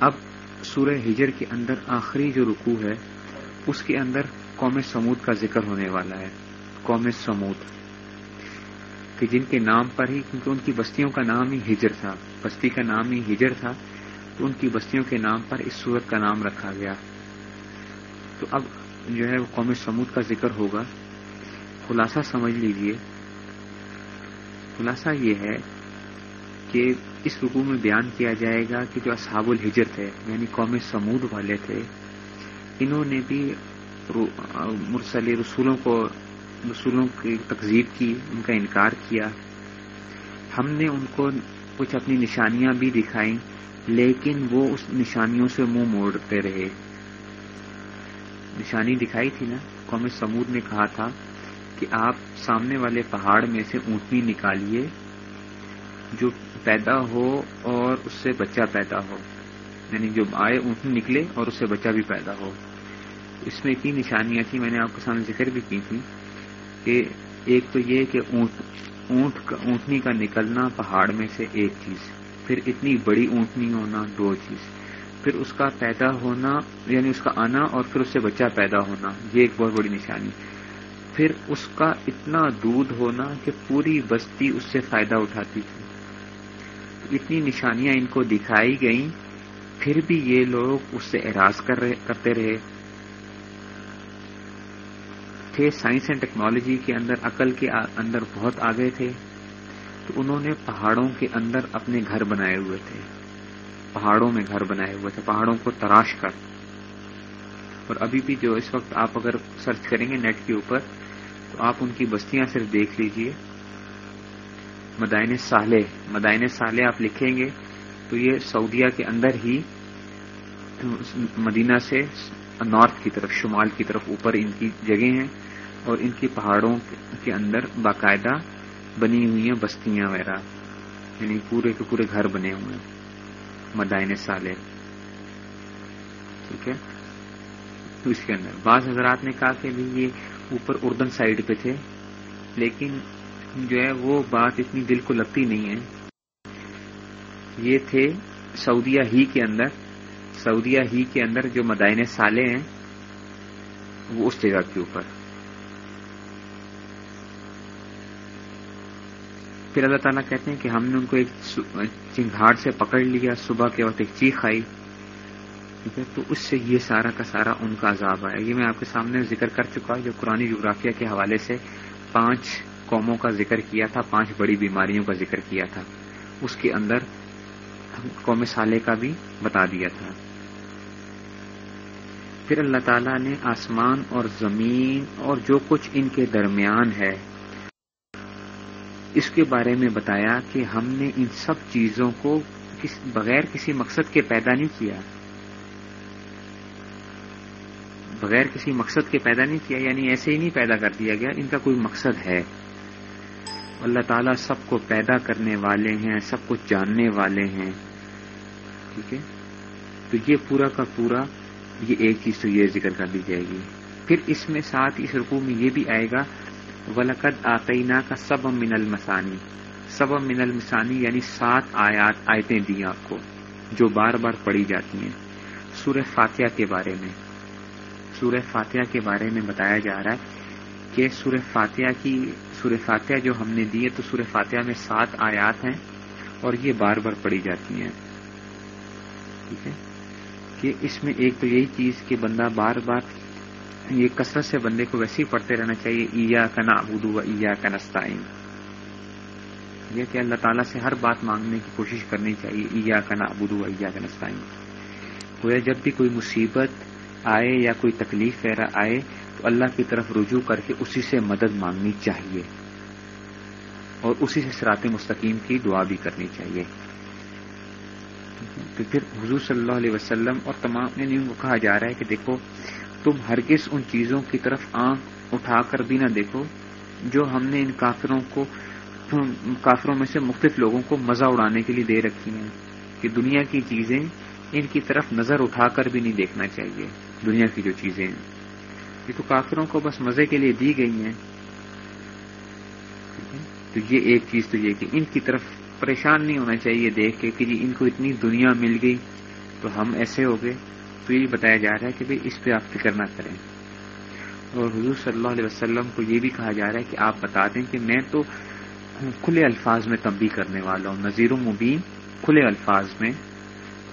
اب سورہ ہجر کے اندر آخری جو رکوع ہے، اس کے اندر قوم سمود کا ذکر ہونے والا ہے۔ قوم سمود، کہ جن کے نام پر ہی، کیونکہ ان کی بستیوں کا نام ہی ہجر تھا، بستی کا نام ہی ہجر تھا، تو ان کی بستیوں کے نام پر اس سورت کا نام رکھا گیا۔ تو اب جو ہے، وہ قوم سمود کا ذکر ہوگا۔ خلاصہ سمجھ لیجیے۔ خلاصہ یہ ہے کہ اس رکوع میں بیان کیا جائے گا کہ جو اصحاب الحجر تھے یعنی قوم سمود والے تھے، انہوں نے بھی مرسل رسولوں کو رسولوں کی تقزیب کی، ان کا انکار کیا۔ ہم نے ان کو کچھ اپنی نشانیاں بھی دکھائیں، لیکن وہ اس نشانیوں سے منہ مو موڑتے رہے۔ نشانی دکھائی تھی نا؟ قوم سمود نے کہا تھا کہ آپ سامنے والے پہاڑ میں سے اونٹنی نکالیے، جو پیدا ہو اور اس سے بچہ پیدا ہو۔ یعنی جو آئے اونٹنی نکلے اور اس سے بچہ بھی پیدا ہو۔ اس میں اتنی نشانیاں تھیں، میں نے آپ کے سامنے ذکر بھی کی تھی کہ ایک تو یہ کہ اونٹ اونٹ کا، اونٹنی کا نکلنا پہاڑ میں سے ایک چیز، پھر اتنی بڑی اونٹنی ہونا دو چیز۔ پھر اس کا پیدا ہونا یعنی اس کا آنا اور پھر اس سے بچہ پیدا ہونا، یہ ایک بہت بڑی نشانی۔ پھر اس کا اتنا دودھ ہونا کہ پوری بستی اس سے فائدہ اٹھاتی تھی۔ اتنی نشانیاں ان کو دکھائی گئیں، پھر بھی یہ لوگ اس سے اعراض کر رہے، کرتے رہے۔ تھے سائنس اینڈ ٹیکنالوجی کے اندر، عقل کے اندر بہت آگے تھے۔ تو انہوں نے پہاڑوں کے اندر اپنے گھر بنائے ہوئے تھے۔ پہاڑوں میں گھر بنائے ہوئے تھے، پہاڑوں کو تراش کر۔ اور ابھی بھی جو اس وقت آپ اگر سرچ کریں گے نیٹ کے اوپر، تو آپ ان کی بستیاں صرف دیکھ لیجیے۔ مدائن سالے مدائن سالے آپ لکھیں گے تو یہ سعودیہ کے اندر ہی مدینہ سے نارتھ کی طرف، شمال کی طرف اوپر ان کی جگہ ہیں اور ان کی پہاڑوں کے اندر باقاعدہ بنی ہوئی ہیں بستیاں وغیرہ یعنی پورے کے پورے گھر بنے ہوئے ہیں مدائن سالے ٹھیک ہے؟ تو اس کے اندر بعض حضرات نے کہا کہ یہ اوپر اردن سائڈ پہ تھے، لیکن جو ہے وہ بات اتنی دل کو لگتی نہیں ہے۔ یہ تھے سعودیہ ہی کے اندر، سعودیہ ہی کے اندر جو مدائن سالے ہیں، وہ اس جگہ کے اوپر۔ پھر اللہ تعالیٰ کہتے ہیں کہ ہم نے ان کو ایک چنگھاڑ سے پکڑ لیا، صبح کے وقت ایک چیخ آئی۔ ٹھیک ہے، تو اس سے یہ سارا کا سارا ان کا عذاب آیا۔ یہ میں آپ کے سامنے ذکر کر چکا جو قرآن جغرافیہ کے حوالے سے پانچ قوموں کا ذکر کیا تھا، پانچ بڑی بیماریوں کا ذکر کیا تھا۔ اس کے اندر قوم سالے کا بھی بتا دیا تھا۔ پھر اللہ تعالیٰ نے آسمان اور زمین اور جو کچھ ان کے درمیان ہے، اس کے بارے میں بتایا کہ ہم نے ان سب چیزوں کو بغیر کسی مقصد کے پیدا نہیں کیا۔ بغیر کسی مقصد کے پیدا نہیں کیا یعنی ایسے ہی نہیں پیدا کر دیا گیا، ان کا کوئی مقصد ہے۔ اللہ تعالیٰ سب کو پیدا کرنے والے ہیں، سب کچھ جاننے والے ہیں۔ ٹھیک ہے؟ تو یہ پورا کا پورا، یہ ایک چیز تو یہ ذکر کر دی جائے گی۔ پھر اس میں ساتھ اس رقو میں یہ بھی آئے گا، ولقد آتئینہ کا سب من المسانی سب من المسانی یعنی سات آیات، آیتیں دی آپ کو، جو بار بار پڑھی جاتی ہیں۔ سورہ فاتحہ کے بارے میں۔ سورہ فاتحہ کے بارے میں بتایا جا رہا ہے کہ سورہ فاتحہ کی سورہ فاتحہ جو ہم نے دی ہے تو سورہ فاتحہ میں سات آیات ہیں اور یہ بار بار پڑھی جاتی ہیں۔ ٹھیک ہے؟ کہ اس میں ایک تو یہی چیز کہ بندہ بار بار یہ کثرت سے بندے کو ویسے ہی پڑھتے رہنا چاہیے ایا کا نا و ایا کا نستعین یہ کہ اللہ تعالیٰ سے ہر بات مانگنے کی کوشش کرنی چاہیے ایا کا نا و ایا کا نستعین گویا جب بھی کوئی مصیبت آئے یا کوئی تکلیف وغیرہ آئے تو اللہ کی طرف رجوع کر کے اسی سے مدد مانگنی چاہیے اور اسی سے سرات مستقیم کی دعا بھی کرنی چاہیے۔ تو پھر حضور صلی اللہ علیہ وسلم اور تمام یعنی کو کہا جا رہا ہے کہ دیکھو، تم ہرگز ان چیزوں کی طرف آنکھ اٹھا کر بھی نہ دیکھو جو ہم نے ان کافروں کو، کافروں میں سے مختلف لوگوں کو مزہ اڑانے کے لیے دے رکھی ہیں کہ دنیا کی چیزیں ان کی طرف نظر اٹھا کر بھی نہیں دیکھنا چاہیے۔ دنیا کی جو چیزیں ہیں۔ یہ تو کافروں کو بس مزے کے لیے دی گئی ہیں۔ تو یہ ایک چیز تو یہ کہ ان کی طرف پریشان نہیں ہونا چاہیے دیکھ کے کہ جی ان کو اتنی دنیا مل گئی تو ہم ایسے ہو گئے۔ تو یہ بتایا جا رہا ہے کہ بھئی اس پہ آپ فکر نہ کریں۔ اور حضور صلی اللہ علیہ وسلم کو یہ بھی کہا جا رہا ہے کہ آپ بتا دیں کہ میں تو کھلے الفاظ میں تبدیل کرنے والا ہوں۔ نذیر و مبین کھلے الفاظ میں،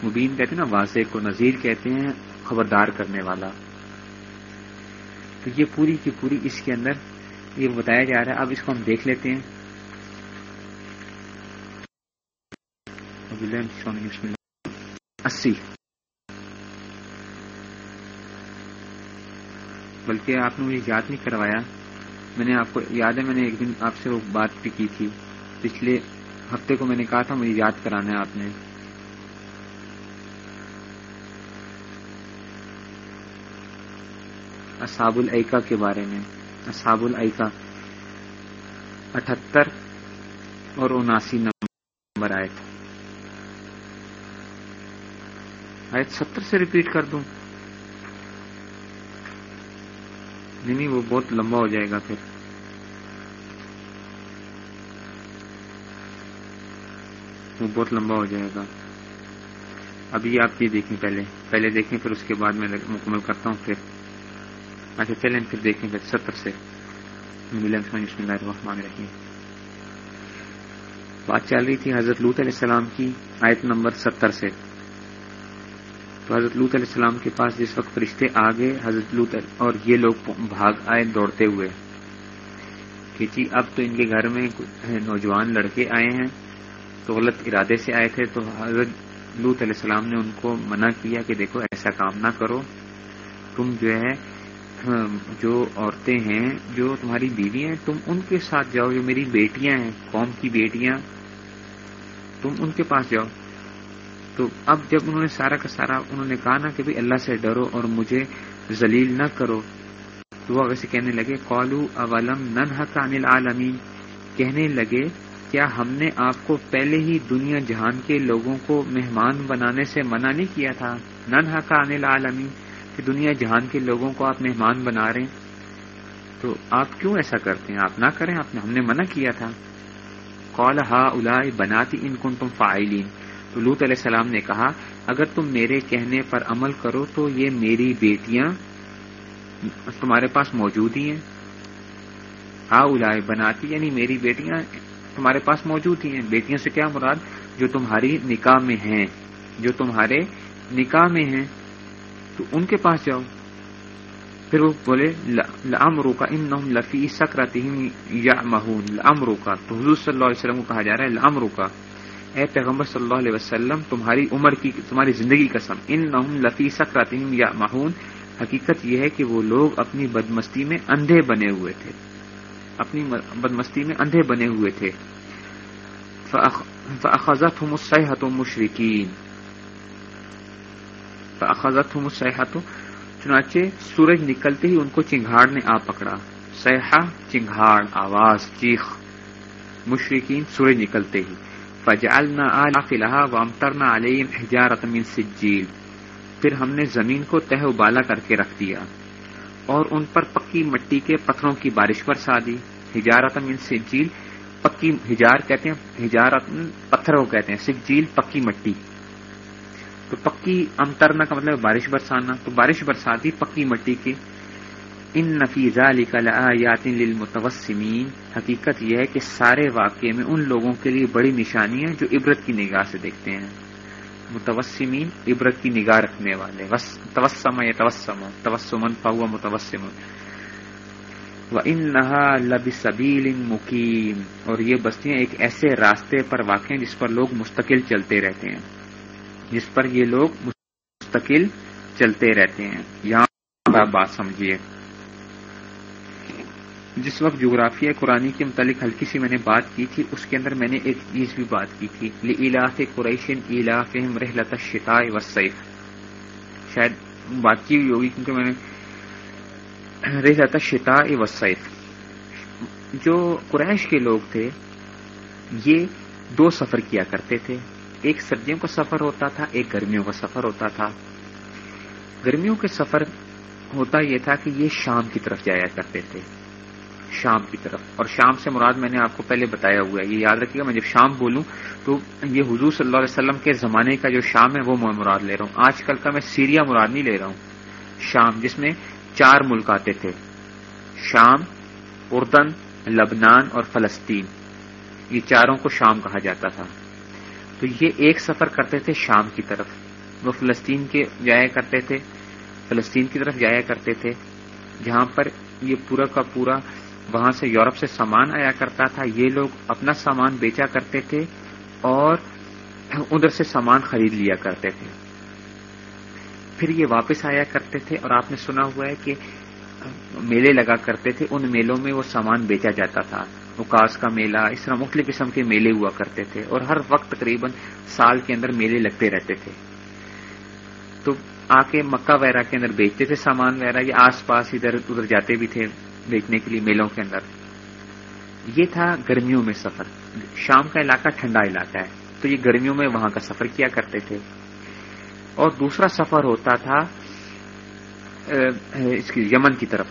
مبین کہتے ہیں نا، واضح کو نذیر کہتے ہیں، خبردار کرنے والا۔ تو یہ پوری کی پوری اس کے اندر یہ بتایا جا رہا ہے۔ اب اس کو ہم دیکھ لیتے ہیں۔ اسی۔ بلکہ آپ نے مجھے یاد نہیں کروایا۔ میں نے آپ کو یاد ہے، میں نے ایک دن آپ سے وہ بات بھی کی تھی۔ پچھلے ہفتے کو میں نے کہا تھا، مجھے یاد کرانا ہے آپ نے۔ اصاب العقا کے بارے میں۔ اصاب العقا اٹھہتر اور اناسی نمبر آئے تھے آیت ستر سے ریپیٹ کر دوں۔ نہیں نہیں، وہ بہت لمبا ہو جائے گا پھر۔ وہ بہت لمبا ہو جائے گا۔ ابھی آپ یہ دیکھیں پہلے۔ پہلے دیکھیں، پھر اس کے بعد میں مکمل کرتا ہوں۔ پھر اچھا چلیں پھر دیکھیں پھر ستر سے۔ بسم اللہ الرحمن الرحیم۔ بات چل رہی تھی حضرت لوت علیہ السلام کی آیت نمبر ستر سے۔ تو حضرت لوت علیہ السلام کے پاس جس وقت فرشتے آ گئے حضرت لوت اور یہ لوگ بھاگ آئے دوڑتے ہوئے۔ کہ جی اب تو ان کے گھر میں نوجوان لڑکے آئے ہیں۔ تو غلط ارادے سے آئے تھے۔ تو حضرت لوت علیہ السلام نے ان کو منع کیا کہ دیکھو، ایسا کام نہ کرو۔ تم جو ہے جو عورتیں ہیں، جو تمہاری بیوی ہیں، تم ان کے ساتھ جاؤ، جو میری بیٹیاں ہیں، قوم کی بیٹیاں، تم ان کے پاس جاؤ۔ تو اب جب انہوں نے سارا کا سارا، انہوں نے کہا نا کہ بھی اللہ سے ڈرو اور مجھے ذلیل نہ کرو، تو وہ ویسے کہنے لگے کالو اولم نن حق انل عالمین کہنے لگے، کیا ہم نے آپ کو پہلے ہی دنیا جہان کے لوگوں کو مہمان بنانے سے منع نہیں کیا تھا؟ نن حق انل عالمین کہ دنیا جہان کے لوگوں کو آپ مہمان بنا رہے ہیں، تو آپ کیوں ایسا کرتے ہیں؟ آپ نہ کریں، آپ نے ہم نے منع کیا تھا۔ کال ہا الا بناتی ان کن تم فائلین تو لوت علیہ السلام نے کہا، اگر تم میرے کہنے پر عمل کرو تو یہ میری بیٹیاں تمہارے پاس موجود ہی ہیں۔ ہا اولائے بناتی یعنی میری بیٹیاں تمہارے پاس موجود ہی ہیں۔ بیٹیوں سے کیا مراد؟ جو تمہاری نکاح میں ہیں، جو تمہارے نکاح میں ہیں۔ تو ان کے پاس جاؤ۔ پھر وہ بولے لمرو کا ان لفی سکراتیم یا مہون لمرو کا تو حضور صلی اللہ علیہ وسلم کو کہا جا رہا ہے لمرو کا اے پیغمبر صلی اللہ علیہ وسلم، تمہاری عمر کی، تمہاری زندگی قسم ان نہ لفی سکراتیم یا مہون حقیقت یہ ہے کہ وہ لوگ اپنی بدمستی میں اندھے بنے ہوئے تھے۔ اپنی بدمستی میں اندھے بنے ہوئے تھے۔ فاخذت ہوں صحت و مشرقین فاخذت ہوں چنانچہ سورج نکلتے ہی ان کو چنگھاڑ نے آ پکڑا۔ سیاح چنگھاڑ، آواز، چیخ۔ مشرقین سورج نکلتے ہی۔ فجعلنا آلہ وامترنا علیم حجارت من سجیل پھر ہم نے زمین کو تہ ابالا کر کے رکھ دیا۔ اور ان پر پکی مٹی کے پتھروں کی بارش برسا دی۔ ہجارت من سجیل، پکی ہجار کہتے ہیں ہجارت پتھروں کہتے ہیں، سجیل، پکی مٹی۔ تو پکی امترنا کا مطلب بارش برسانا، تو بارش برسا دی پکی مٹی کی ان نفیزہ لآیات للمتوسمین۔ حقیقت یہ ہے کہ سارے واقعے میں ان لوگوں کے لیے بڑی نشانی ہے جو عبرت کی نگاہ سے دیکھتے ہیں۔ متوسمین عبرت کی نگاہ رکھنے والے۔ توسم یا توسم، توسمن پاؤ متوسم۔ و ان نہا لب سبیل مقیم اور یہ بستیاں ایک ایسے راستے پر واقع ہیں جس پر لوگ مستقل چلتے رہتے ہیں۔ جس پر یہ لوگ مستقل چلتے رہتے ہیں۔ یہاں بات سمجھیے۔ جس وقت جغرافیہ قرآن کے متعلق ہلکی سی میں نے بات کی تھی، اس کے اندر میں نے ایک چیز بھی بات کی تھی۔ علاف قریشن علاف رحلت شتا و شاید بات کی ہوئی ہوگی کیونکہ میں نے رحلت شتا و سیف جو قریش کے لوگ تھے، یہ دو سفر کیا کرتے تھے۔ ایک سردیوں کا سفر ہوتا تھا، ایک گرمیوں کا سفر ہوتا تھا۔ گرمیوں کے سفر ہوتا یہ تھا کہ یہ شام کی طرف جایا کرتے تھے۔ شام کی طرف۔ اور شام سے مراد میں نے آپ کو پہلے بتایا ہوا ہے، یہ یاد رکھیے گا، میں جب شام بولوں تو یہ حضور صلی اللہ علیہ وسلم کے زمانے کا جو شام ہے وہ میں مراد لے رہا ہوں۔ آج کل کا میں سیریا مراد نہیں لے رہا ہوں۔ شام جس میں چار ملک آتے تھے۔ شام، اردن، لبنان اور فلسطین۔ یہ چاروں کو شام کہا جاتا تھا۔ تو یہ ایک سفر کرتے تھے شام کی طرف۔ وہ فلسطین کے جایا کرتے تھے۔ فلسطین کی طرف جایا کرتے تھے۔ جہاں پر یہ پورا کا پورا وہاں سے یورپ سے سامان آیا کرتا تھا، یہ لوگ اپنا سامان بیچا کرتے تھے اور ادھر سے سامان خرید لیا کرتے تھے۔ پھر یہ واپس آیا کرتے تھے اور آپ نے سنا ہوا ہے کہ میلے لگا کرتے تھے، ان میلوں میں وہ سامان بیچا جاتا تھا۔ اکاس کا میلہ، اس طرح مختلف قسم کے میلے ہوا کرتے تھے اور ہر وقت تقریباً سال کے اندر میلے لگتے رہتے تھے۔ تو آ کے مکہ وغیرہ کے اندر بیچتے تھے سامان وغیرہ یا آس پاس ادھر ادھر جاتے بھی تھے بیچنے کے لیے میلوں کے اندر۔ یہ تھا گرمیوں میں سفر۔ شام کا علاقہ ٹھنڈا علاقہ ہے، تو یہ گرمیوں میں وہاں کا سفر کیا کرتے تھے۔ اور دوسرا سفر ہوتا تھا اس کی یمن کی طرف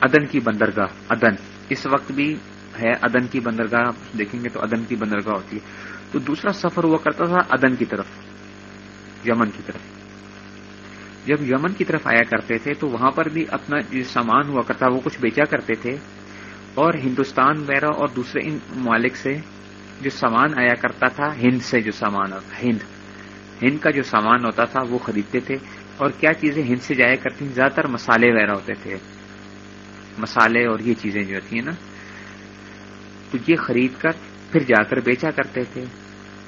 ادن کی بندرگاہ ادن اس وقت بھی ہے ادن کی بندرگاہ دیکھیں گے تو ادن کی بندرگاہ ہوتی ہے۔ تو دوسرا سفر ہوا کرتا تھا ادن کی طرف، یمن کی طرف۔ جب یمن کی طرف آیا کرتے تھے تو وہاں پر بھی اپنا جو سامان ہوا کرتا وہ کچھ بیچا کرتے تھے۔ اور ہندوستان وغیرہ اور دوسرے ان ممالک سے جو سامان آیا کرتا تھا، ہند سے جو سامان ہند۔ ہند کا جو سامان ہوتا تھا، وہ خریدتے تھے۔ اور کیا چیزیں ہند سے جایا کرتی ہیں زیادہ تر مسالے وغیرہ ہوتے تھے۔ مسالے اور یہ چیزیں جو ہوتی ہیں نا تو یہ خرید کر پھر جا کر بیچا کرتے تھے۔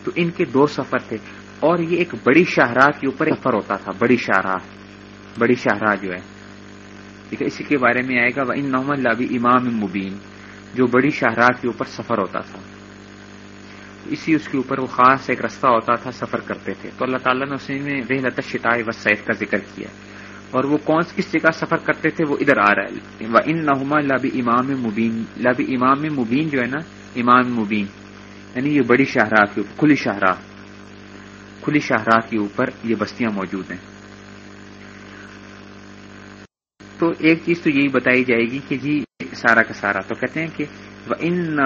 تو ان کے دو سفر تھے۔ اور یہ ایک بڑی شاہراہ کے اوپر سفر ہوتا تھا، بڑی شاہراہ۔ بڑی شاہراہ جو ہے۔ ٹھیک ہے، اسی کے بارے میں آئے گا۔ وہ ان نحمد لابی امام مبین جو بڑی شاہراہ کے اوپر سفر ہوتا تھا۔ اسی اس کے اوپر وہ خاص ایک رستہ ہوتا تھا، سفر کرتے تھے۔ تو اللہ تعالیٰ نے اس نے رحلت شٹائے و سیف کا ذکر کیا۔ اور وہ کون کس جگہ سفر کرتے تھے وہ ادھر آ رہا ہے۔ ان نحما لب امام مبین لب امام مبین جو ہے نا امام مبین یعنی یہ بڑی شاہراہ کے اوپر، کھلی شاہراہ۔ کھلی شاہراہ کے اوپر یہ بستیاں موجود ہیں۔ تو ایک چیز تو یہی بتائی جائے گی کہ جی سارا کا سارا۔ تو کہتے ہیں کہ وہ ان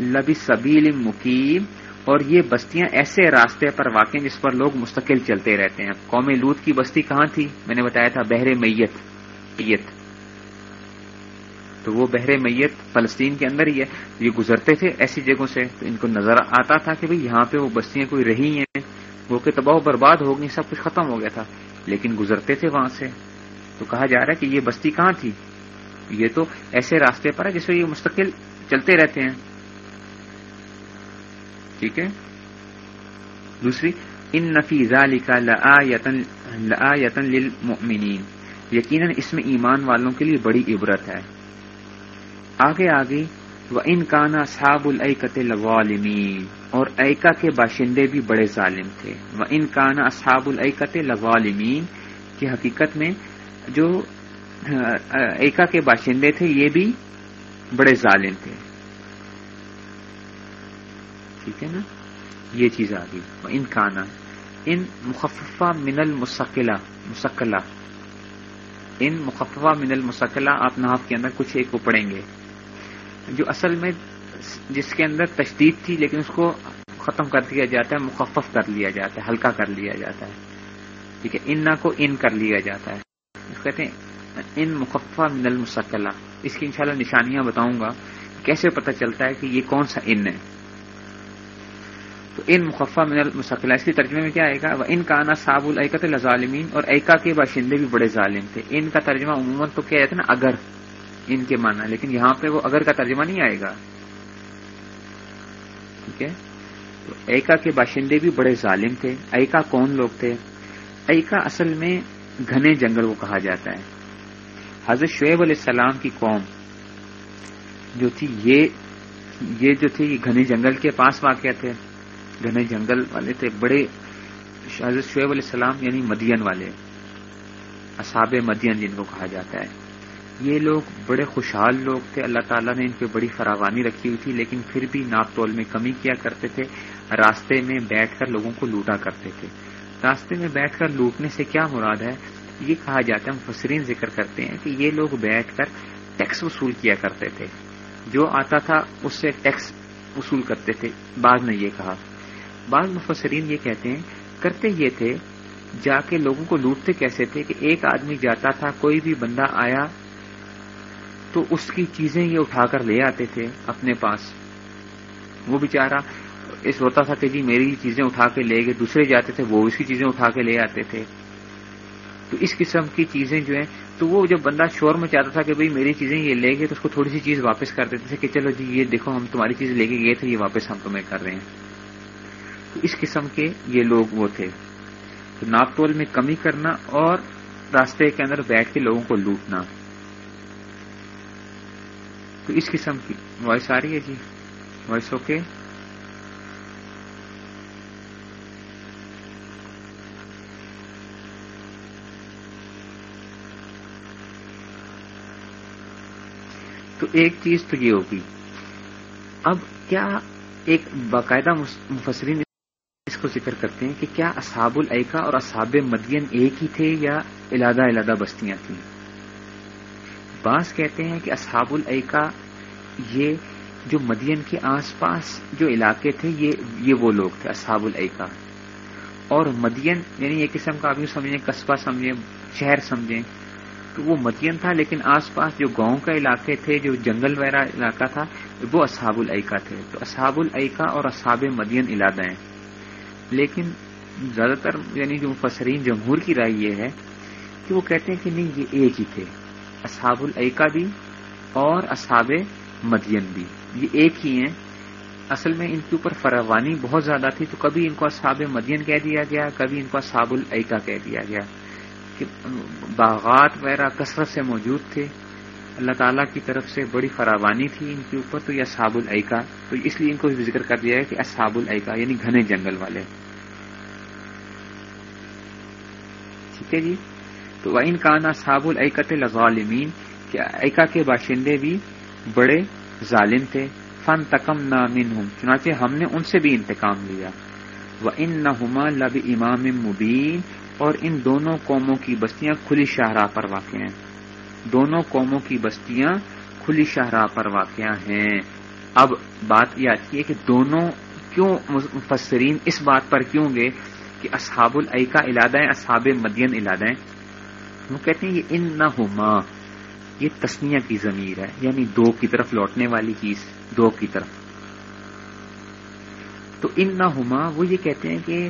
لبی سبیل مقیم اور یہ بستیاں ایسے راستے پر واقع ہیں جس پر لوگ مستقل چلتے رہتے ہیں۔ قوم لوت کی بستی کہاں تھی؟ میں نے بتایا تھا بحر میت۔ میت۔ تو وہ بحر میت فلسطین کے اندر ہی ہے۔ یہ گزرتے تھے ایسی جگہوں سے۔ تو ان کو نظر آتا تھا کہ بھئی یہاں پہ وہ بستیاں کوئی رہی ہیں۔ وہ کہ تباہ و برباد ہو گئی، سب کچھ ختم ہو گیا تھا۔ لیکن گزرتے تھے وہاں سے۔ تو کہا جا رہا ہے کہ یہ بستی کہاں تھی؟ یہ تو ایسے راستے پر ہے جس میں یہ مستقل چلتے رہتے ہیں۔ ٹھیک ہے؟ دوسری ان نفیزہ لکھا لتن للمؤمنین یقیناً اس میں ایمان والوں کے لیے بڑی عبرت ہے۔ آگے آگے وہ ان کانا صاب العقت لغالمین اور ایکا کے باشندے بھی بڑے ظالم تھے۔ وہ ان کانا اصحاب العقت لغالمین کی حقیقت میں جو ایکا کے باشندے تھے، یہ بھی بڑے ظالم تھے۔ ٹھیک ہے نا؟ یہ چیز آ گئی۔ ان کانا، ان مخففہ من المسکلا مسکلا ان مخففہ من المسکلا آپ ناف کے اندر کچھ ایک کو پڑھیں گے۔ جو اصل میں جس کے اندر تشدید تھی لیکن اس کو ختم کر دیا جاتا ہے، مخفف کر لیا جاتا ہے، ہلکا کر لیا جاتا ہے۔ ٹھیک ہے؟ ان کو ان کر لیا جاتا ہے۔ کہتے ہیں ان مخفہ من المسکلا اس کی انشاءاللہ نشانیاں بتاؤں گا کیسے پتہ چلتا ہے کہ یہ کون سا ان ہے۔ تو ان مخفہ من المسکلا اس کے ترجمے میں کیا آئے گا؟ ان کا آنا صاب العقت الظالمین اور ایکا کے باشندے بھی بڑے ظالم تھے۔ ان کا ترجمہ عموماً تو کیا جاتا ہے نا؟ اگر۔ ان کے معنی، لیکن یہاں پہ وہ اگر کا ترجمہ نہیں آئے گا۔ ٹھیک ہے؟ تو ایکا کے باشندے بھی بڑے ظالم تھے۔ ایکا کون لوگ تھے؟ ایکا اصل میں گھنے جنگل کو کہا جاتا ہے۔ حضرت شعیب علیہ السلام کی قوم جو تھی، یہ یہ جو تھی گھنے جنگل کے پاس واقع تھے۔ گھنے جنگل والے تھے، بڑے حضرت شعیب علیہ السلام یعنی مدین والے، اصحاب مدین جن کو کہا جاتا ہے۔ یہ لوگ بڑے خوشحال لوگ تھے، اللہ تعالیٰ نے ان پہ بڑی فراوانی رکھی ہوئی تھی، لیکن پھر بھی ناپ تول میں کمی کیا کرتے تھے، راستے میں بیٹھ کر لوگوں کو لوٹا کرتے تھے۔ راستے میں بیٹھ کر لوٹنے سے کیا مراد ہے؟ یہ کہا جاتا ہے، مفسرین ذکر کرتے ہیں کہ یہ لوگ بیٹھ کر ٹیکس وصول کیا کرتے تھے۔ جو آتا تھا، اس سے ٹیکس وصول کرتے تھے۔ بعض نے یہ کہا۔ بعض مفسرین یہ کہتے ہیں، کرتے یہ تھے، جا کے لوگوں کو لوٹتے کیسے تھے کہ ایک آدمی جاتا تھا، کوئی بھی بندہ آیا تو اس کی چیزیں یہ اٹھا کر لے آتے تھے اپنے پاس۔ وہ بیچارہ اس ہوتا تھا کہ جی میری چیزیں اٹھا کے لے گئے، دوسرے جاتے تھے، وہ اس کی چیزیں اٹھا کے لے آتے تھے۔ تو اس قسم کی چیزیں جو ہیں، تو وہ جب بندہ شور میں چاہتا تھا کہ بھئی میری چیزیں یہ لے گئے تو اس کو تھوڑی سی چیز واپس کر دیتے تھے کہ چلو جی یہ دیکھو، ہم تمہاری چیز لے کے گئے تھے، یہ واپس ہم تمہیں کر رہے ہیں۔ اس قسم کے یہ لوگ وہ تھے۔ تو ناپ تول میں کمی کرنا اور راستے کے اندر بیٹھ کے لوگوں کو لوٹنا۔ تو اس قسم کی وائس آ رہی ہے جی۔ Voice okay. تو ایک چیز تو یہ ہوگی۔ اب کیا ایک باقاعدہ مفسرین کو ذکر کرتے ہیں کہ کیا اصحاب العقا اور اصحاب مدین ایک ہی تھے یا علادہ علادہ بستیاں تھیں؟ بعض کہتے ہیں کہ اصحاب العقا یہ جو مدین کے آس پاس جو علاقے تھے، یہ یہ وہ لوگ تھے، اصحاب العقا اور مدین یعنی ایک قسم کا آپ سمجھیں، قصبہ سمجھیں، شہر سمجھیں، تو وہ مدین تھا، لیکن آس پاس جو گاؤں کا علاقے تھے، جو جنگل وغیرہ علاقہ تھا، وہ اصحاب العقا تھے۔ تو اصحاب العقا اور اصحاب مدین علادہ ہیں۔ لیکن زیادہ تر یعنی جو مفسرین جمہور کی رائے یہ ہے کہ وہ کہتے ہیں کہ نہیں، یہ ایک ہی تھے۔ اصحاب العقا بھی اور اصحاب مدین بھی۔ یہ ایک ہی ہیں۔ اصل میں ان کے اوپر فراوانی بہت زیادہ تھی، تو کبھی ان کو اصحاب مدین کہہ دیا گیا، کبھی ان کو اصحاب العقا کہہ دیا گیا کہ باغات وغیرہ کثرت سے موجود تھے۔ اللہ تعالیٰ کی طرف سے بڑی فراوانی تھی ان کے اوپر، تو یہ اصحاب العقا تو اس لیے ان کو ذکر کر دیا ہے کہ اصحاب العقا یعنی گھنے جنگل والے۔ ٹھیک ہے جی تو ان کانا صاب العقت لغالمین کہ ایکا کے باشندے بھی بڑے ظالم تھے فن تکم نامن چنانچہ ہم نے ان سے بھی انتقام لیا۔ وہ ان نہ لب امام مبین اور ان دونوں قوموں کی بستیاں کھلی شاہراہ پر واقع ہیں۔ دونوں قوموں کی بستیاں کھلی شاہراہ پر واقع ہیں۔ اب بات یہ آتی ہے کہ دونوں کیوں مفسرین اس بات پر کیوں گے کہ اصحاب العقا ہے اصحاب مدین ہے وہ کہتے ہیں، یہ ان نہ یہ تسنیا کی ضمیر ہے یعنی دو کی طرف لوٹنے والی چیز، دو کی طرف۔ تو ان نہ وہ یہ کہتے ہیں کہ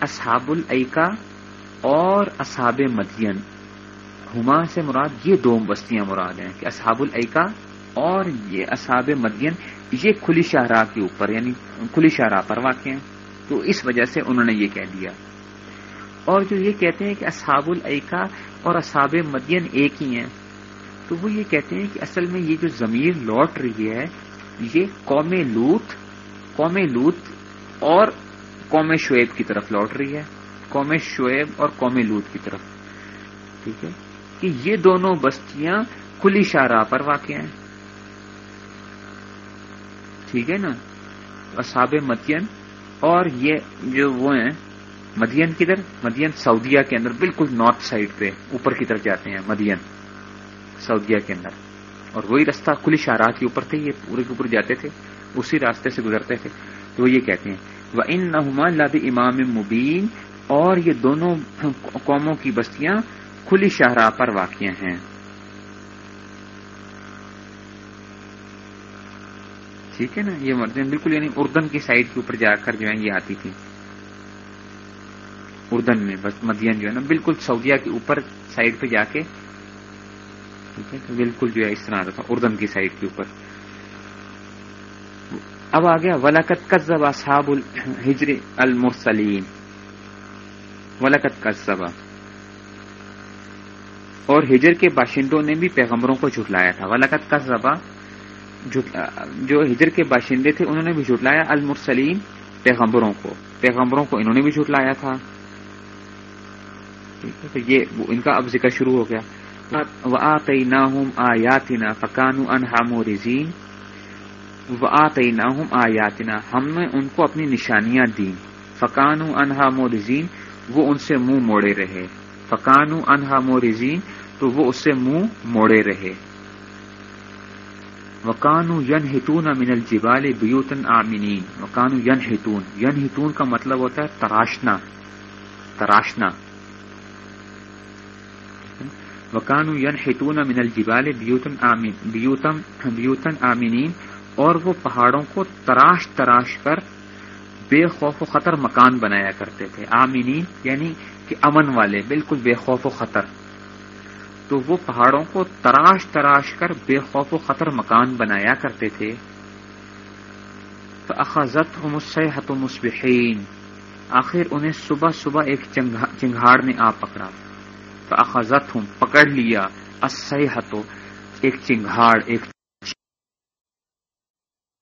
اصحاب العقا اور اصحاب مدین، ہما سے مراد یہ دو بستیاں مراد ہیں کہ اصحاب العقا اور یہ اصحاب مدین، یہ کھلی شاہراہ کے اوپر یعنی کھلی شاہراہ پر واقع ہیں۔ تو اس وجہ سے انہوں نے یہ کہہ دیا۔ اور جو یہ کہتے ہیں کہ اصحاب العقا اور اصحاب مدین ایک ہی ہیں، تو وہ یہ کہتے ہیں کہ اصل میں یہ جو ضمیر لوٹ رہی ہے، یہ قوم لوت قوم لوت اور قوم شعیب کی طرف لوٹ رہی ہے، قوم شعیب اور قوم لوت کی طرف۔ ٹھیک ہے؟ کہ یہ دونوں بستیاں کھلی شاہراہ پر واقع ہیں۔ ٹھیک ہے نا؟ اصحاب مدین اور یہ جو وہ ہیں، مدین کدھر؟ مدین سعودیہ کے اندر، بالکل نارتھ سائڈ پہ، اوپر کی طرف جاتے ہیں، مدین، سعودیہ کے اندر۔ اور وہی رستہ کھلی شاہراہ کے اوپر تھے، یہ پورے کے اوپر جاتے تھے، اسی راستے سے گزرتے تھے۔ تو وہ یہ کہتے ہیں وہ ان نہ لب امام مبین اور یہ دونوں قوموں کی بستیاں کھلی شاہراہ پر واقع ہیں۔ ٹھیک ہے نا؟ یہ مردیں بالکل یعنی اردن کی سائڈ کے اوپر جا کر جو ہے یہ آتی تھی اردن میں، بس مدین جو ہے نا، بالکل سعودیہ کے اوپر سائڈ پہ جا کے۔ ٹھیک ہے بالکل جو ہے اس طرح آتا تھا، اردن کی سائڈ کے اوپر۔ اب آ گیا ولاقت کزبا صاب الحجر المرسلیم ولاقت کزبا اور ہجر کے باشندوں نے بھی پیغمبروں کو جھٹلایا تھا۔ ولاقت کا جو ہجر کے باشندے تھے انہوں نے بھی جھٹلایا المرسلیم پیغمبروں کو۔ پیغمبروں کو انہوں نے بھی جھٹلایا تھا۔ تو یہ ان کا اب ذکر شروع ہو گیا۔ آئی نہ ہوں آیاتنا فکانو انہام رزین و آئی نہ ہوں آیاتنا ہم نے ان کو اپنی نشانیاں دی فکانو انہا مورزین وہ ان سے منہ موڑے رہے۔ فکانو انہا مورزین تو وہ اس سے منہ موڑے رہے۔ وکانو ین ہتون من الجبال بیوتن آمینین وکانو ین ہتون ین ہتون کا مطلب ہوتا ہے تراشنا. تراشنا. وکانو ین ہتون من الجبال بیوتن آمین بیوتن بیوتن آمینین اور وہ پہاڑوں کو تراش تراش کر بے خوف و خطر مکان بنایا کرتے تھے. آمینین یعنی کہ امن والے، بالکل بے خوف و خطر. تو وہ پہاڑوں کو تراش تراش کر بے خوف و خطر مکان بنایا کرتے تھے۔ تو اخذت مسحت مسبحین آخر انہیں صبح صبح ایک چنگھاڑ نے آ پکڑا۔ تو اخذت ہوں پکڑ لیا۔ اسحتوں ایک چنگھاڑ، ایک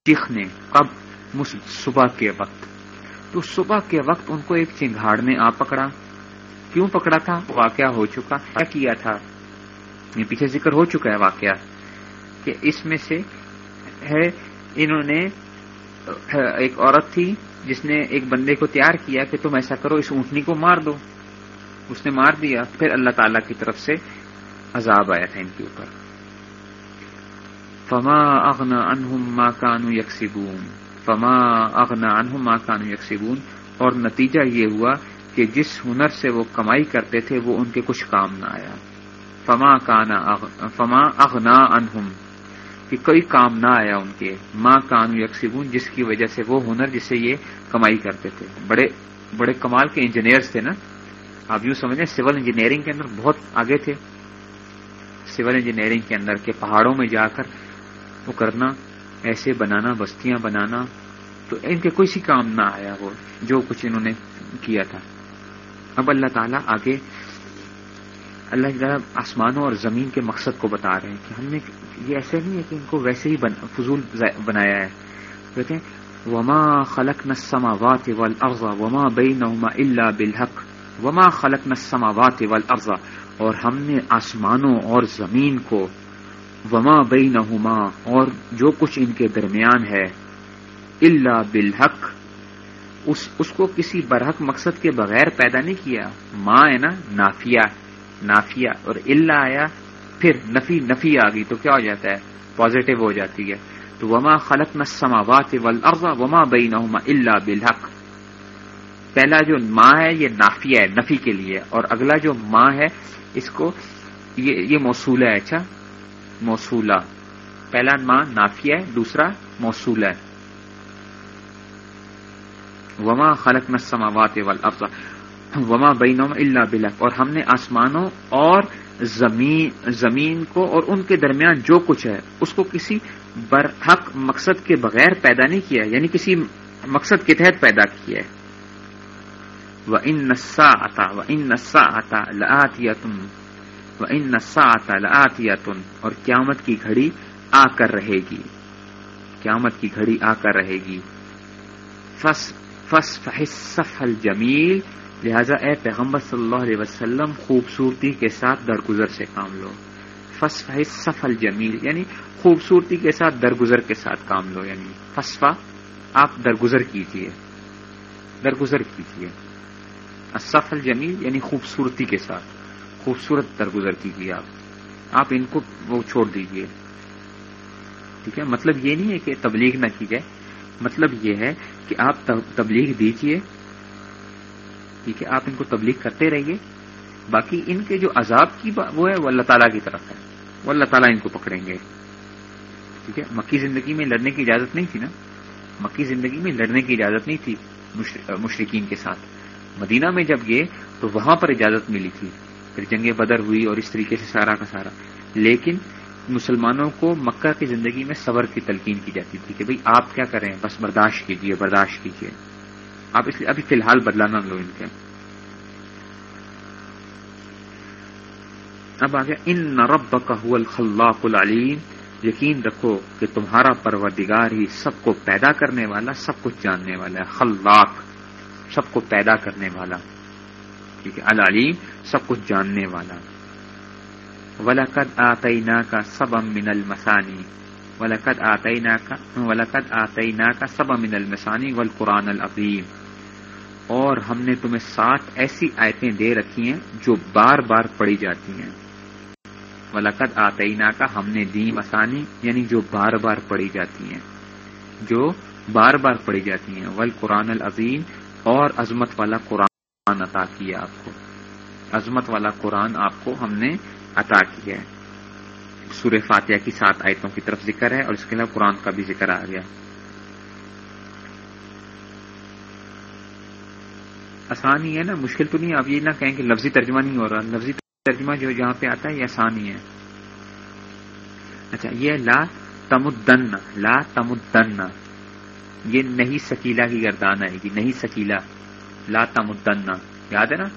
چیخ نے کب صبح کے وقت۔ تو صبح کے وقت ان کو ایک چنگھاڑ نے آ پکڑا۔ کیوں پکڑا تھا؟ واقعہ ہو چکا۔ کیا کیا تھا؟ یہ پیچھے ذکر ہو چکا ہے واقعہ کہ اس میں سے ہے، انہوں نے ایک عورت تھی جس نے ایک بندے کو تیار کیا کہ تم ایسا کرو، اس اونٹنی کو مار دو۔ اس نے مار دیا، پھر اللہ تعالی کی طرف سے عذاب آیا تھا ان کے اوپر۔ فما اغنا انہم ما کانو یکسبون فما اغنا انہم ما کانو یکسبون اور نتیجہ یہ ہوا کہ جس ہنر سے وہ کمائی کرتے تھے، وہ ان کے کچھ کام نہ آیا۔ فما کانا فما اغنا انہم کہ کوئی کام نہ آیا ان کے ماں کانو یکسبون، جس کی وجہ سے وہ ہنر جس سے یہ کمائی کرتے تھے۔ بڑے بڑے کمال کے انجینئرس تھے نا۔ آپ یوں سمجھیں سول انجینئرنگ کے اندر بہت آگے تھے۔ سول انجینئرنگ کے اندر کے پہاڑوں میں جا کر وہ کرنا ایسے بنانا، بستیاں بنانا، تو ان کے کوئی سی کام نہ آیا وہ، جو کچھ انہوں نے کیا تھا۔ اب اللہ تعالیٰ آگے اللہ تعالیٰ آسمانوں اور زمین کے مقصد کو بتا رہے ہیں کہ ہم نے یہ ایسے نہیں ہے کہ ان کو ویسے ہی فضول بنایا ہے۔ کہتے ہیں، وما خلق نسما وات ول وما بئی نما اللہ بالحق۔ وما خلق نسما وات ول اور ہم نے آسمانوں اور زمین کو وما بئی نہما اور جو کچھ ان کے درمیان ہے اللہ بالحق۔ اس اس کو کسی برحق مقصد کے بغیر پیدا نہیں کیا۔ ماں ہے نا، نافیہ۔ نافیہ اور اللہ آیا، پھر نفی نفی آ گئی، تو کیا ہو جاتا ہے؟ پازیٹو ہو جاتی ہے۔ تو وما خلق نسما وات وما بئی نما اللہ بالحق۔ پہلا جو ماں ہے، یہ نافیہ ہے، نفی کے لیے۔ اور اگلا جو ماں ہے، اس کو یہ یہ موصول ہے اچھا؟ موصولہ۔ پہلا ماں نافیہ ہے، دوسرا موصول ہے۔ وما خلق نسما وات وما بینم اللہ بلک اور ہم نے آسمانوں اور زمین زمین کو اور ان کے درمیان جو کچھ ہے، اس کو کسی برحق مقصد کے بغیر پیدا نہیں کیا یعنی کسی مقصد کے تحت پیدا کیا ہے۔ وہ ان نسا آتا و ان نسا آتا لاتیا تم و ان نسا آتا لاتیا تم اور قیامت کی گھڑی آ کر رہے گی۔ قیامت کی گھڑی آ کر رہے گی۔ فس فس فحصف الجمیل لہذا اے پیغمبر صلی اللہ علیہ وسلم، خوبصورتی کے ساتھ درگزر سے کام لو۔ فسفہ سفل جمیل یعنی خوبصورتی کے ساتھ درگزر کے ساتھ کام لو یعنی فسفا آپ درگزر کیجیے۔ درگزر کیجیے۔ سفل جمیل یعنی خوبصورتی کے ساتھ۔ خوبصورت درگزر کیجیے آپ۔ آپ ان کو وہ چھوڑ دیجیے۔ ٹھیک ہے؟ مطلب یہ نہیں ہے کہ تبلیغ نہ کی جائے۔ مطلب یہ ہے کہ آپ تبلیغ دیجیے۔ ٹھیک ہے آپ ان کو تبلیغ کرتے رہیے۔ باقی ان کے جو عذاب کی وہ ہے وہ اللہ تعالیٰ کی طرف ہے۔ وہ اللہ تعالیٰ ان کو پکڑیں گے۔ ٹھیک ہے؟ مکی زندگی میں لڑنے کی اجازت نہیں تھی نا؟ مکی زندگی میں لڑنے کی اجازت نہیں تھی مشرقین کے ساتھ۔ مدینہ میں جب گئے تو وہاں پر اجازت ملی تھی۔ پھر جنگ بدر ہوئی اور اس طریقے سے سارا کا سارا۔ لیکن مسلمانوں کو مکہ کی زندگی میں صبر کی تلقین کی جاتی تھی کہ بھئی آپ کیا کریں؟ بس برداشت کیجیے برداشت کیجیے آپ اس لیے ابھی فی الحال بدلانا لو ان کے۔ اب آگے، ان نرب کا الخلاق العلیم یقین رکھو کہ تمہارا پروردگار ہی سب کو پیدا کرنے والا، سب کچھ جاننے والا ہے۔ خلاق، سب کو پیدا کرنے والا۔ ٹھیک ہے، العلیم، سب کچھ جاننے والا۔ ولقد آتینا کا سب من المسانی ولقد آتینا کا ولقد آتینا کا سب من المسانی والقرآن العظیم اور ہم نے تمہیں سات ایسی آیتیں دے رکھی ہیں جو بار بار پڑھی جاتی ہیں۔ ولقد آتئینہ کا ہم نے دی مسانی یعنی جو بار بار پڑھی جاتی ہیں۔ جو بار بار پڑھی جاتی ہیں۔ ول قرآن العظیم اور عظمت والا قرآن عطا کیا آپ کو۔ عظمت والا قرآن آپ کو ہم نے عطا کیا ہے۔ سورہ فاتحہ کی سات آیتوں کی طرف ذکر ہے اور اس کے علاوہ قرآن کا بھی ذکر آ گیا۔ آسان ہی ہے نا، مشکل تو نہیں آپ یہ نہ کہیں کہ لفظی ترجمہ نہیں ہو رہا۔ لفظی ترجمہ جو یہاں پہ آتا ہے، یہ آسان ہی ہے۔ اچھا یہ لا تمدن لا تمدن۔ یہ نہیں سکیلا کی گردان آئے گی، نہیں سکیلا۔ لا تمدن۔ یاد ہے نا؟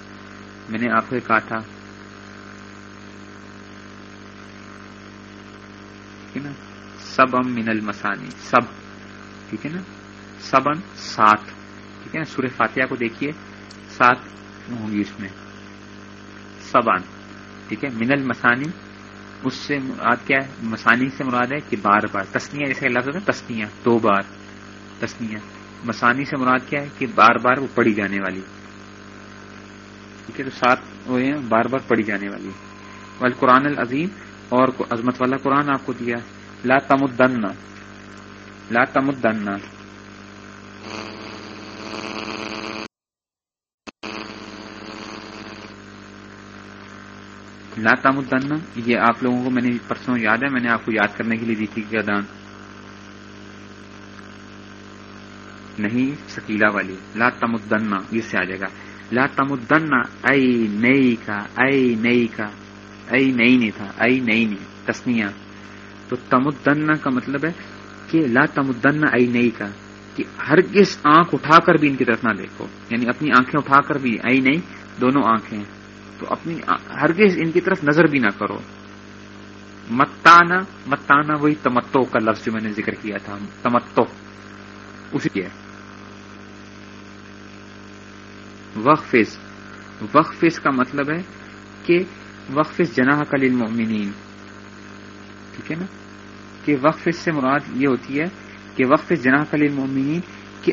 میں نے آپ کو کہا تھا۔ نا؟ سب ام من المسانی سب۔ ٹھیک ہے نا؟ سبن سات۔ ٹھیک ہے نا؟ سورہ فاتحہ کو دیکھیے۔ سات ہوں گی اس میں۔ سبان ٹھیک ہے؟ من المسانی اس سے مراد کیا ہے؟ مسانی سے مراد ہے کہ بار بار۔ تسنیا جیسے لفظ ہوتا ہے تسنیا دو بار۔ تسنیا مسانی سے مراد کیا ہے کہ بار بار وہ پڑھی جانے والی۔ ٹھیک ہے؟ تو سات وہ ہیں، بار بار پڑھی جانے والی۔ وال قرآن العظیم، اور عظمت والا قرآن آپ کو دیا۔ لا تمدن لا تمدن۔ لا تمدن یہ آپ لوگوں کو میں نے پرسوں یاد ہے، میں نے آپ کو یاد کرنے کے لیے دی تھی گردان نہیں سکیلا والی۔ لا تمدن یہ سے آ جائے گا۔ لا تمدن اے نئی کا اے نئی کا اے نئی نہیں تھا، اے نئی نہیں تسنیا تو تمدن کا مطلب ہے کہ لا تمدن اے نئی کا کہ ہر کس آنکھ اٹھا کر بھی ان کی طرف نہ دیکھو۔ یعنی اپنی آنکھیں اٹھا کر بھی، اے نئی، دونوں آنکھیں۔ تو اپنی ہرگز ان کی طرف نظر بھی نہ کرو۔ متانا متانا وہی تمتو کا لفظ جو میں نے ذکر کیا تھا۔ تمتو۔ اسی کی ہے وقفز۔ وقفز کا مطلب ہے کہ وقفز جناح کل المؤمنین ٹھیک ہے نا؟ کہ وقفز سے مراد یہ ہوتی ہے کہ وقف جناح کل المؤمنین کہ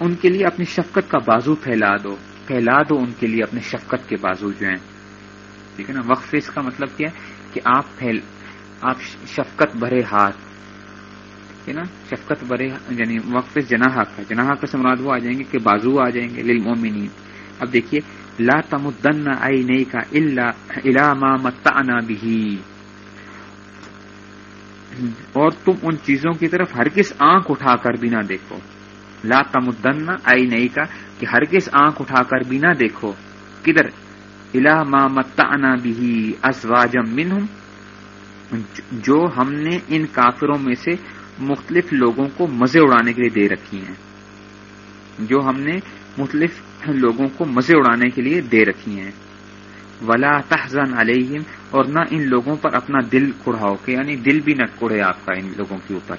ان کے لیے اپنی شفقت کا بازو پھیلا دو۔ پھیلا دو ان کے لیے اپنے شفقت کے بازو جو ہیں۔ ٹھیک ہے نا؟ وقفز کا مطلب کیا ہے کہ آپ پھیل، آپ شفقت بھرے ہاتھ۔ ٹھیک ہے نا؟ شفقت بھرے یعنی وقف جناح کا جناح کا سے مراد وہ آ جائیں گے کہ بازو آ جائیں گے للمؤمنین۔ اب دیکھیے، لا تمدن آئی نئی کا اللہ متعنا بھی اور تم ان چیزوں کی طرف ہر کس آنکھ اٹھا کر بھی نہ دیکھو۔ لا تمدن آئی نئی کا کہ ہر کس آنکھ اٹھا کر بھی نہ دیکھو۔ کدھر؟ الا ما متعنا بھی ازواجم منہم جو ہم نے ان کافروں میں سے مختلف لوگوں کو مزے اڑانے کے لیے دے رکھی ہیں۔ جو ہم نے مختلف لوگوں کو مزے اڑانے کے لیے دے رکھی ہیں۔ ولا تحزن علیہم اور نہ ان لوگوں پر اپنا دل کڑاؤ کہ یعنی دل بھی نہ کڑے آپ کا ان لوگوں کے اوپر۔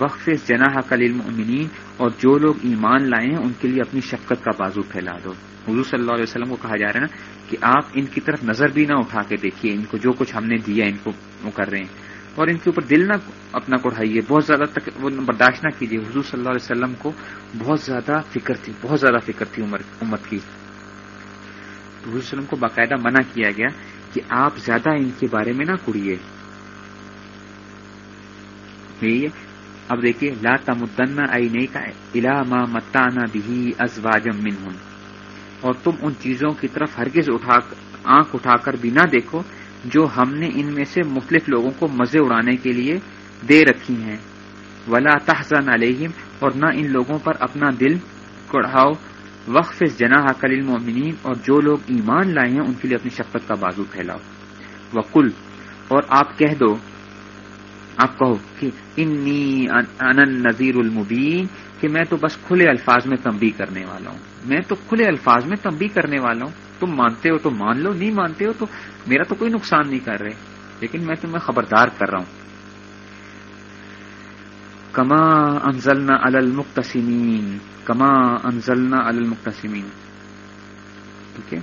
وقف جناح کل المؤمنین اور جو لوگ ایمان لائے ہیں، ان کے لیے اپنی شفقت کا بازو پھیلا دو۔ حضور صلی اللہ علیہ وسلم کو کہا جا رہا ہے نا کہ آپ ان کی طرف نظر بھی نہ اٹھا کے دیکھیے، ان کو جو کچھ ہم نے دیا، ان کو وہ کر رہے ہیں۔ اور ان کے اوپر دل نہ اپنا کڑھائیے بہت زیادہ تک وہ برداشت نہ کیجیے۔ حضور صلی اللہ علیہ وسلم کو بہت زیادہ فکر تھی، بہت زیادہ فکر تھی عمر، امت کی۔ حضور وسلم کو باقاعدہ منع کیا گیا کہ آپ زیادہ ان کے بارے میں نہ کڑیے اب دیکھیے، لا تمدن آئی نہیں کا الا ما متانا بھی ازواجم منہم اور تم ان چیزوں کی طرف ہرگز اٹھا آنکھ اٹھا کر بھی نہ دیکھو جو ہم نے ان میں سے مختلف لوگوں کو مزے اڑانے کے لیے دے رکھی ہیں۔ ولا تحزن علیہم، اور نہ ان لوگوں پر اپنا دل کڑھاؤ۔ وقف جناح کل المؤمنین اور جو لوگ ایمان لائے ہیں، ان کے لیے اپنی شفقت کا بازو پھیلاؤ۔ وکل اور آپ کہہ دو آپ کہو کہ انی ان نذیر المبین کہ میں تو بس کھلے الفاظ میں تنبی کرنے والا ہوں۔ میں تو کھلے الفاظ میں تنبی کرنے والا ہوں۔ تم مانتے ہو تو مان لو، نہیں مانتے ہو تو میرا تو کوئی نقصان نہیں کر رہے۔ لیکن میں تمہیں خبردار کر رہا ہوں۔ کما انزلنا المختصمین کما انزلنا المختصمین ٹھیک ہے؟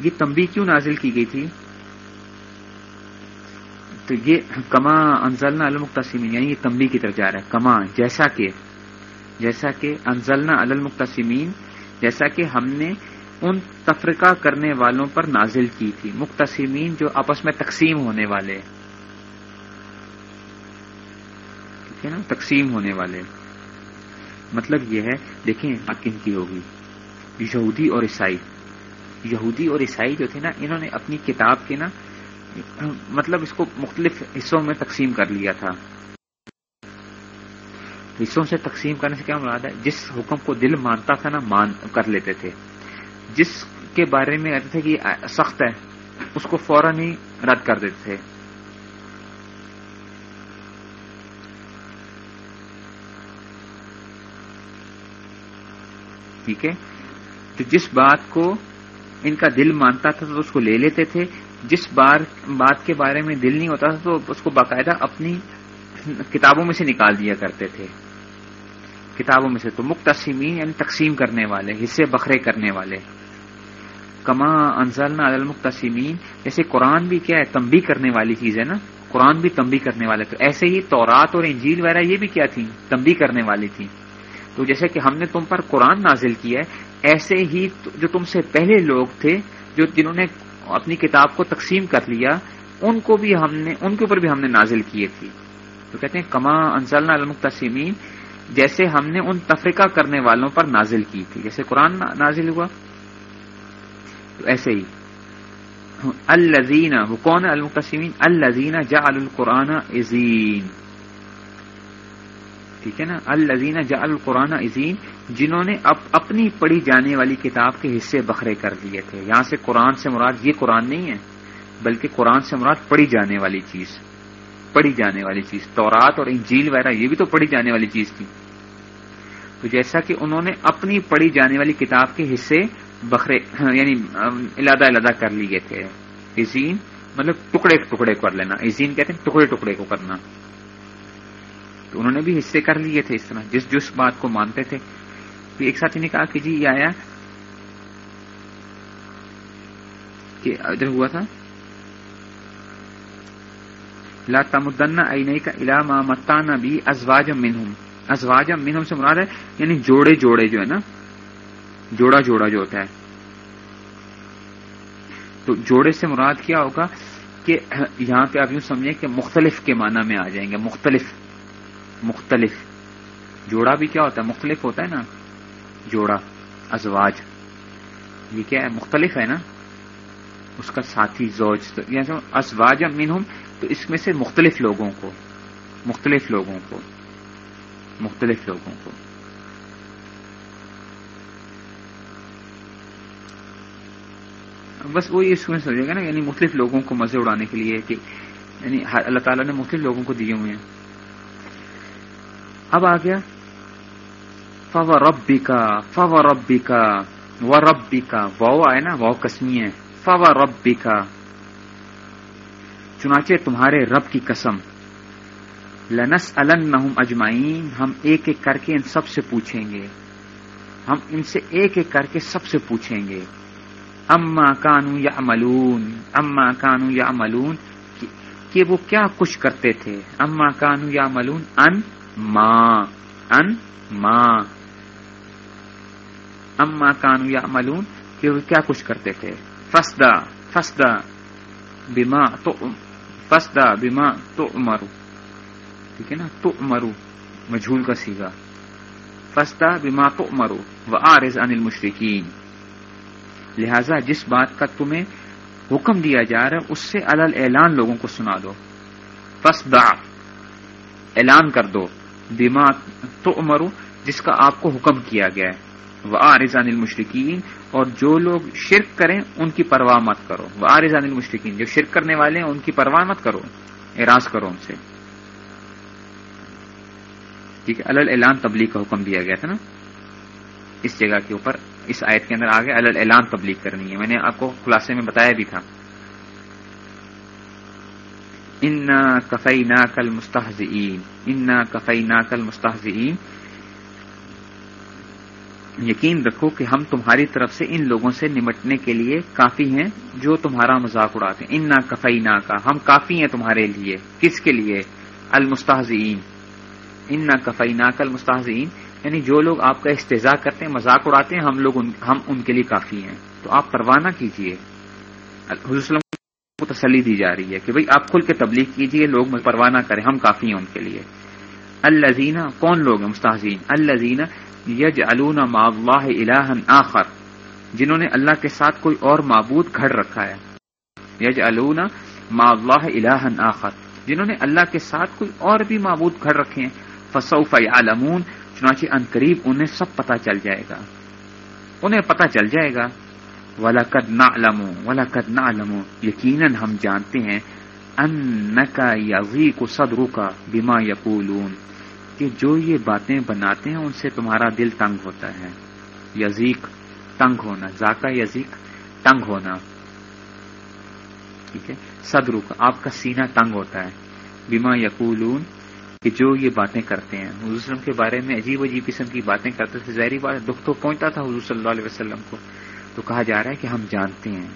یہ تمبی کیوں نازل کی گئی تھی؟ تو یہ کما انزلنا المختصمین یعنی یہ تمبی کی طرف جا رہا ہے، کما، جیسا کہ جیسا کہ انزلنا المختصمین جیسا کہ ہم نے ان تفرقہ کرنے والوں پر نازل کی تھی مختصمین جو آپس میں تقسیم ہونے والے، ٹھیک ہے نا، تقسیم ہونے والے۔ مطلب یہ ہے، دیکھیں کن کی ہوگی، یہودی اور عیسائی۔ یہودی اور عیسائی جو تھے نا، انہوں نے اپنی کتاب کے نا مطلب اس کو مختلف حصوں میں تقسیم کر لیا تھا۔ حصوں سے تقسیم کرنے سے کیا مراد ہے؟ جس حکم کو دل مانتا تھا نا، مان کر لیتے تھے۔ جس کے بارے میں کہتے تھے کہ سخت ہے، اس کو فوراً ہی رد کر دیتے تھے۔ ٹھیک ہے؟ تو جس بات کو ان کا دل مانتا تھا تو اس کو لے لیتے تھے۔ جس بار بات کے بارے میں دل نہیں ہوتا تھا تو اس کو باقاعدہ اپنی کتابوں میں سے نکال دیا کرتے تھے۔ کتابوں میں سے تو مختصمین یعنی تقسیم کرنے والے، حصے بکھرے کرنے والے۔ کما انزلنا المختصمین جیسے قرآن بھی کیا ہے تمبی کرنے والی چیز ہے نا۔ قرآن بھی تمبی کرنے والے۔ تو ایسے ہی تورات اور انجیل وغیرہ یہ بھی کیا تھی تمبی کرنے والی تھی تو جیسے کہ ہم نے تم پر قرآن نازل کیا ہے، ایسے ہی جو تم سے پہلے لوگ تھے، جو جنہوں نے اپنی کتاب کو تقسیم کر لیا، ان کو بھی ہم نے، ان کے اوپر بھی ہم نے نازل کیے تھی تو کہتے ہیں، کما انزلنا المختصمین جیسے ہم نے ان تفریقہ کرنے والوں پر نازل کی تھی۔ جیسے قرآن نازل ہوا۔ تو ایسے ہی۔ الزین وہ کون المقسمین الزین جا القرآن عظیم۔ ٹھیک ہے نا؟ الزین جا القرآن عظیم۔ جنہوں نے اب اپنی پڑھی جانے والی کتاب کے حصے بکھرے کر دیے تھے۔ یہاں سے قرآن سے مراد یہ قرآن نہیں ہے، بلکہ قرآن سے مراد پڑھی جانے والی چیز۔ پڑھی جانے والی چیز۔ تورات اور انجیل وغیرہ، یہ بھی تو پڑھی جانے والی چیز تھی۔ تو جیسا کہ انہوں نے اپنی پڑھی جانے والی کتاب کے حصے بکھرے یعنی علادہ علادہ کر لیے تھے۔ عزین مطلب ٹکڑے ٹکڑے کر لینا۔ عزین کہتے ہیں ٹکڑے ٹکڑے کو کرنا۔ تو انہوں نے بھی حصے کر لیے تھے اس طرح، جس جس بات کو مانتے تھے۔ تو ایک ساتھی نے کہا کہ جی یہ آیا کہ ادھر ہوا تھا۔ لا تمدن عینئی کا علامہ متانا بھی ازواج منہم۔ ازواج منہم سے مراد ہے یعنی جوڑے جوڑے جو ہے نا، جوڑا جوڑا جو ہوتا ہے۔ تو جوڑے سے مراد کیا ہوگا کہ یہاں پہ آپ یوں سمجھیں کہ مختلف کے معنی میں آ جائیں گے، مختلف مختلف۔ جوڑا بھی کیا ہوتا ہے، مختلف ہوتا ہے نا۔ جوڑا، ازواج۔ یہ کیا ہے؟ مختلف ہے نا؟ اس کا ساتھی، زوج یعنی ازواج منہم، تو اس میں سے مختلف لوگوں کو، مختلف لوگوں کو، مختلف لوگوں کو۔ بس وہی اس میں سمجھے گا نا یعنی مختلف لوگوں کو مزے اڑانے کے لیے کہ یعنی اللہ تعالیٰ نے مختلف لوگوں کو دیے ہوئے ہیں۔ اب آ گیا فو ربی کا فو ربی کا و ربی کا وہ آئے نا وہ کسمی ہے. فو ربی کا چنانچہ تمہارے رب کی قسم. لنس الن اجمائین ہم ایک ایک کر کے ان سب سے پوچھیں گے. ہم ان سے ایک ایک کر کے سب سے پوچھیں گے. اما کانو یا املون اما کانو یا املون کہ وہ کیا کچھ کرتے تھے؟ اما کانو یا ملون ان ماں ان ماں اما کانو یا ملون کہ وہ کیا کچھ کرتے تھے؟ فسدا فسدا بیما تو فسدا بیما تو امرو ٹھیک ہے نا؟ تو امرو مجھول کا سیگا۔ فسدا بیما تو امرو و آرز انل مشرقین لہذا جس بات کا تمہیں حکم دیا جا رہا ہے، اس سے الل اعلان لوگوں کو سنا دو۔ فسدا اعلان کر دو۔ بیما تو امرو جس کا آپ کو حکم کیا گیا۔ ہے وہ آرزان المشرقین اور جو لوگ شرک کریں ان کی پرواہ مت کرو۔ وہ آرزان المشرقین جو شرک کرنے والے ہیں ان کی پرواہ مت کرو، اعراض کرو ان سے۔ ٹھیک ہے الل اعلان تبلیغ کا حکم دیا گیا تھا نا؟ اس جگہ کے اوپر، اس آیت کے اندر آگے الل اعلان تبلیغ کرنی ہے۔ میں نے آپ کو خلاصے میں بتایا بھی تھا۔ ان کفئی نا کل مستحزین ان کفئی نا کل مستحزین یقین رکھو کہ ہم تمہاری طرف سے ان لوگوں سے نمٹنے کے لیے کافی ہیں جو تمہارا مذاق اڑاتے ہیں۔ ان کفئی کا ہم کافی ہیں تمہارے لیے۔ کس کے لیے؟ المستحزین ان کفئی نا کل یعنی جو لوگ آپ کا استضاء کرتے ہیں، مذاق اڑاتے ہیں، ہم لوگ ان ہم ان کے لیے کافی ہیں۔ تو آپ پروانہ کیجیے۔ حضور کو تسلی دی جا رہی ہے کہ بھئی آپ کھل کے تبلیغ کیجیے، لوگ پروانہ کریں، ہم کافی ہیں ان کے لیے۔ اللہ کون لوگ ہیں مستحزین اللہ یج ما اللہ الہ آخر، جنہوں نے اللہ کے ساتھ کوئی اور معبود گھڑ رکھا ہے۔ یج ما اللہ الہ آخر، جنہوں نے اللہ کے ساتھ کوئی اور بھی معبود گھڑ رکھے ہیں۔ فصوف عالمون چنانچہ ان قریب انہیں سب پتا چل جائے گا۔ انہیں پتا چل جائے گا۔ ولا قد نہ علمو ولا قد نہ علمو یقیناً ہم جانتے ہیں ان کا یازی کو صدرو کا بیما یقولون کہ جو یہ باتیں بناتے ہیں، ان سے تمہارا دل تنگ ہوتا ہے۔ یزیق تنگ ہونا ذاکہ یزیق تنگ ہونا۔ ٹھیک ہے؟ صدرو کا، آپ کا سینہ تنگ ہوتا ہے۔ بیما یقولون، کہ جو یہ باتیں کرتے ہیں۔ حضور وسلم کے بارے میں عجیب عجیب قسم کی باتیں کرتے تھے۔ ظاہری بات، دکھ تو پہنچتا تھا حضور صلی اللہ علیہ وسلم کو۔ تو کہا جا رہا ہے کہ ہم جانتے ہیں۔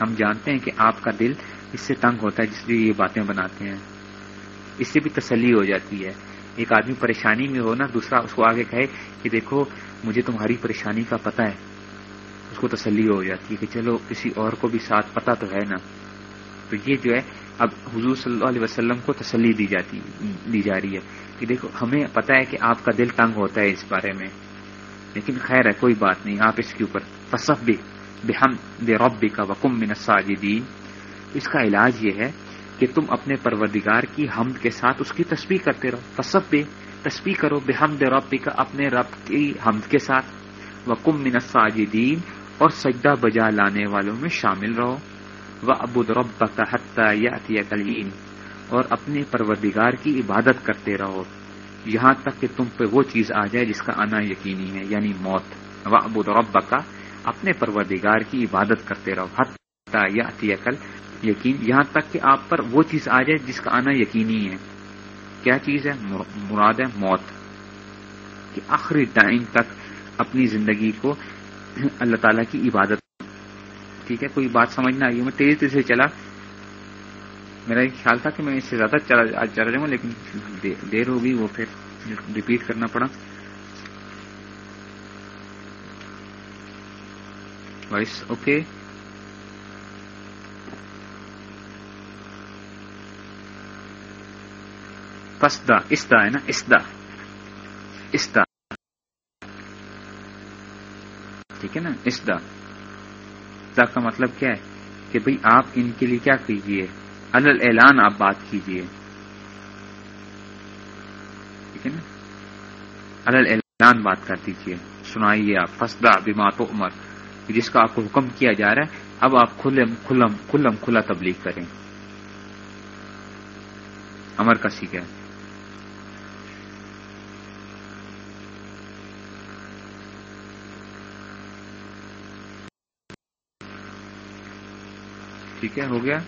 ہم جانتے ہیں کہ آپ کا دل اس سے تنگ ہوتا ہے جس لیے یہ باتیں بناتے ہیں۔ اس سے بھی تسلی ہو جاتی ہے۔ ایک آدمی پریشانی میں ہو نا، دوسرا اس کو آگے کہے کہ دیکھو، مجھے تمہاری پریشانی کا پتہ ہے۔ اس کو تسلی ہو جاتی ہے کہ چلو، کسی اور کو بھی ساتھ پتہ تو ہے نا۔ تو یہ جو ہے، اب حضور صلی اللہ علیہ وسلم کو تسلی دی جاتی، دی جا رہی ہے۔ کہ دیکھو، ہمیں پتا ہے کہ آپ کا دل تنگ ہوتا ہے اس بارے میں۔ لیکن خیر ہے، کوئی بات نہیں، آپ اس کے اوپر فصف بھی بحم بے رب کا وکم من ساجدین اس کا علاج یہ ہے کہ تم اپنے پروردگار کی حمد کے ساتھ اس کی تسبیح کرتے رہو۔ فصف بے تسبیح کرو بے حمد رب کا اپنے رب کی حمد کے ساتھ۔ وکم من ساجدین اور سجدہ بجا لانے والوں میں شامل رہو۔ و ابود رب کا حتیٰ یا کلین اور اپنے پروردگار کی عبادت کرتے رہو۔ یہاں تک کہ تم پہ وہ چیز آ جائے جس کا آنا یقینی ہے یعنی موت۔ و ابود رب کا اپنے پروردگار کی عبادت کرتے رہو۔ حتیٰ یا کل یقین یہاں تک کہ آپ پر وہ چیز آ جائے جس کا آنا یقینی ہے۔ کیا چیز ہے؟ مراد ہے موت۔ کہ آخری ٹائم تک اپنی زندگی کو اللہ تعالیٰ کی عبادت ٹھیک ہے، کوئی بات سمجھنا آئی میں تیز تیز سے چلا۔ میرا ایک خیال تھا کہ میں اس سے زیادہ چلا جاؤں گا، لیکن دیر ہوگی وہ پھر ریپیٹ کرنا پڑا۔ وائس اوکے پسدا اسدا ہے نا؟ اسدا اسدا ٹھیک ہے نا؟ اسدا کا مطلب کیا ہے؟ کہ بھئی آپ ان کے لیے کیا کیجیے؟ الل اعلان آپ بات کیجیے. ٹھیک ہے نا؟ الل اعلان بات کر دیجیے. سنائیے آپ. فسدہ بات و عمر جس کا آپ کو حکم کیا جا رہا ہے، اب آپ کھلم کھلم کھلم، کھلا تبلیغ کریں. امر کا سیکھ ہے ٹھیک ہے ہو گیا۔